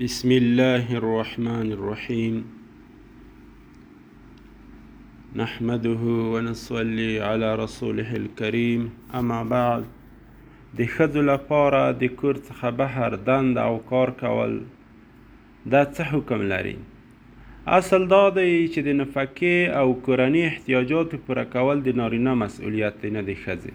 بسم الله الرحمن الرحيم نحمده ونصلي على رسوله الكريم اما بعد د ښځو لپاره د کور څخه بهر دنده او کار کول دا څه حکم لري اصل دا دی چې د نفقې او کورني احتیاجاتو پوره کول د نارینه مسؤلیت دی نه د ښځې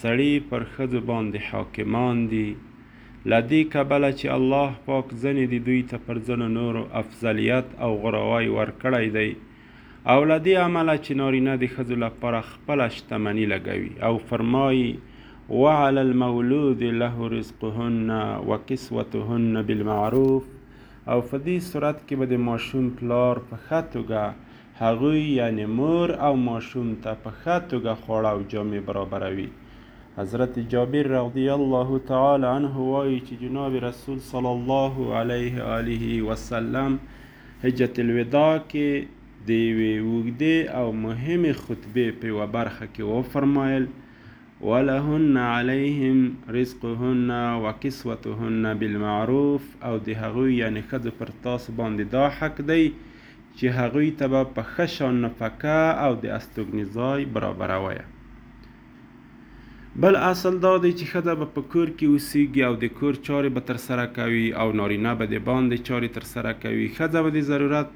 سړي پر ښځو باندې حاکمان دي له دې کبله چې الله پاک ځنې د دوی ته پر ځنو نورو افضلیت او غراوی ورکړی دی او له دې امله چې نارینه د ښځو لپاره خپله شتمني لګوي او فرمایي وعلى المولود له رزقهن وکسوتهن بالمعروف او په دې صورت کې به د ماشوم پلار په ښه توګه هغوی یعنې مور او ماشوم ته په ښه توګه خواړه او جامې برابروي. حضرت جابر رضی الله تعالی عنه وایي چې جناب رسول صلی الله علیه آله وسلم حجت الوداع کې د یوې اوږدې او مهمې خطبې په یوه برخه کې وفرمایل ولهن علیهم رزقهن وکسوتهن بالمعروف او د هغوی یعنې ښځو پر تاسو باندې دا حق دی چې هغوی ته به په ښه شان نفقه او د استوګنې ځای برابروی. بل اصل دا دی چې ښځه به په کور کې اوسېږي او د کور چارې به ترسره کوي او نارینه به د باندې چارې ترسره کوي، ښځه به د ضرورت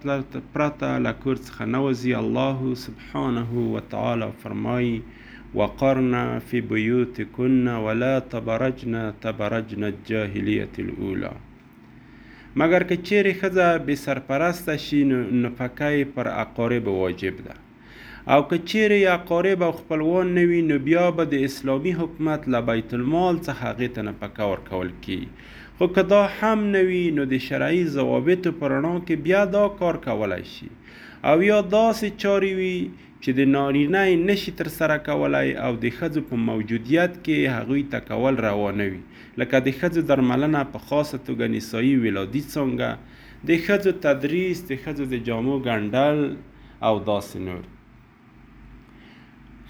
پرته له کور څخه نه وځي، الله سبحانه وتعالی فرمايي، وقرن فی بیوتکن ولا تبرجن تبرجن الجاهلیة الاولی. مګر که چیرې ښځه بې سرپرسته شي نو نفقه یې پر اقارب واجب ده او که چیرې یې اقارب او خپلوان نه وي نو بیا به د اسلامي حکومت له بیت المال څخه هغې ته نفقه ورکول کیږي خو که دا هم نه وي نو د شرعي ضوابطو په رڼا کې بیا دا کار کولای شي او یا داسې چارې وي چې د نارینه یې نه شي ترسره کولای او د ښځو په موجودیت کې یې هغوی ته کول روا نه وي، لکه د ښځو درملنه، په خاصه توګه نسايي ولادي څانګه، د ښځو تدریس، د ښځو د جامو ګنډل او داسې نور.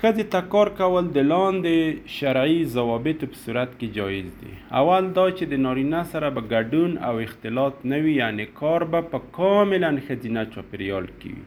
ښځې ته کار کول د لاندې شرعي ضوابطو په صورت کې جایز دي، اول دا چې د نارینه سره به ګډون او اختلاط نه وي، یعنې کار به په کاملا ښځینه چاپېریال کې وي.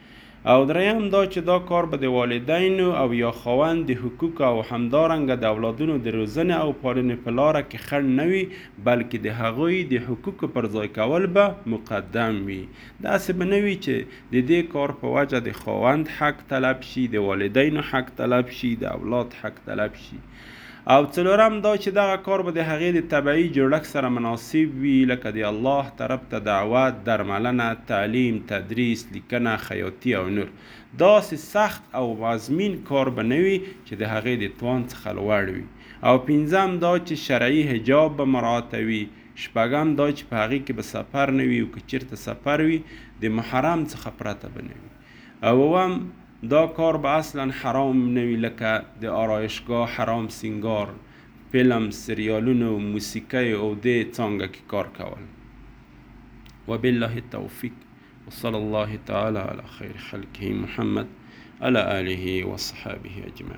او دریم دا چې دا کار به د والدینو او یا خاوند د حقوق او همدارنګه د اولادونو د روزنې او پالنې په لاره کې خنډ نه وي بلکې د هغوی د حقوقو پر ځای کول به مقدم وي داسې به نه وي چې د دې کار په وجه د خاوند حق طلب شي د والدینو حق طلب شي د اولاد حق طلب شي او څلورم دا چې دغه کار به د هغې د طبعي جوړښت سره مناسب وي، لکه د الله طرف ته دعوت، درملنه، تعلیم، تدریس، لیکنه، خیاطي او نور. داسې سخت او مضمین کار به نه وي چې د هغې د توان څخه لوړ وي. او پنځم دا چې شرعي حجاب به مراعتوي. شپږم دا چې په هغې کې به سفر نه وي او که چېرته سفر وي د محرم څخه پرته به نه وي. اووم. دا کار به اصلا حرام نه وي لکه د آرایشګاه حرام سینګار، فلم، سریالونو، موسیقۍ اودې څانګه کې کار کول. وبالله التوفیق وصلی الله تعالی علی خیر خلقه محمد علی آله وصحابه اجمعین.